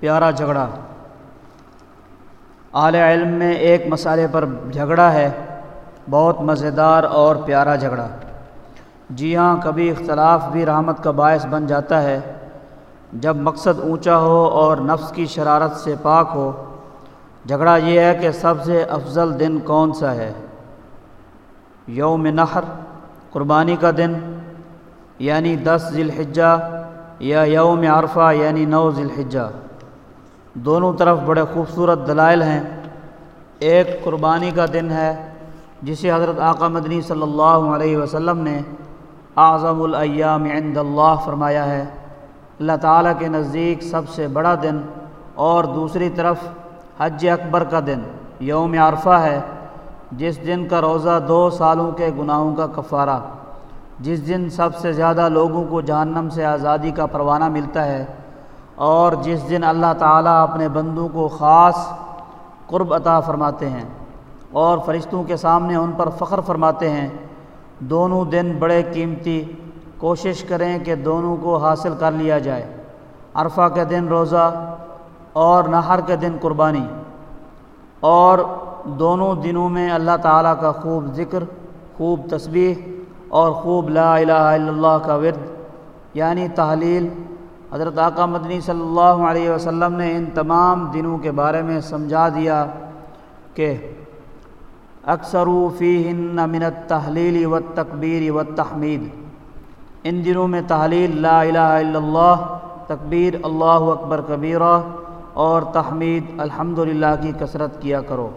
پیارا جھگڑا۔ اعلی علم میں ایک مسئلے پر جھگڑا ہے، بہت مزیدار اور پیارا جھگڑا۔ جی ہاں کبھی اختلاف بھی رحمت کا باعث بن جاتا ہے۔ جب مقصد اونچا ہو اور نفس کی شرارت سے پاک ہو، جھگڑا یہ ہے کہ سب سے افضل دن کون سا ہے؟ یوم نحر، قربانی کا دن یعنی دس ذی الحجہ، یا یوم عرفہ یعنی نو ذی الحجہ۔ دونوں طرف بڑے خوبصورت دلائل ہیں۔ ایک قربانی کا دن ہے، جسے حضرت آقا مدنی صلی اللہ علیہ وسلم نے اعظم الایام عند اللہ فرمایا ہے۔ اللہ تعالیٰ کے نزدیک سب سے بڑا دن اور دوسری طرف حج اکبر کا دن، یوم عرفہ ہے، جس دن کا روزہ دو سالوں کے گناہوں کا کفارہ، جس دن سب سے زیادہ لوگوں کو جہنم سے آزادی کا پروانہ ملتا ہے۔ اور جس دن اللہ تعالیٰ اپنے بندوں کو خاص قرب عطا فرماتے ہیں اور فرشتوں کے سامنے ان پر فخر فرماتے ہیں، دونوں دن بڑے قیمتی کوشش کریں کہ دونوں کو حاصل کر لیا جائے۔ عرفہ کے دن روزہ اور نہر کے دن قربانی۔ اور دونوں دنوں میں اللہ تعالیٰ کا خوب ذکر، خوب تسبیح اور خوب لا الہ الا اللہ کا ورد یعنی تحلیل حضرت آقا مدنی صلی اللہ علیہ وسلم نے ان تمام دنوں کے بارے میں سمجھا دیا کہ اکثر فی ہن منت تحلیل و تقبیر و تحمید ان دنوں میں تحلیل لا الہ الا اللہ، تکبیر اللہ اکبر کبیرہ اور تحمید الحمد کی کثرت کیا کرو۔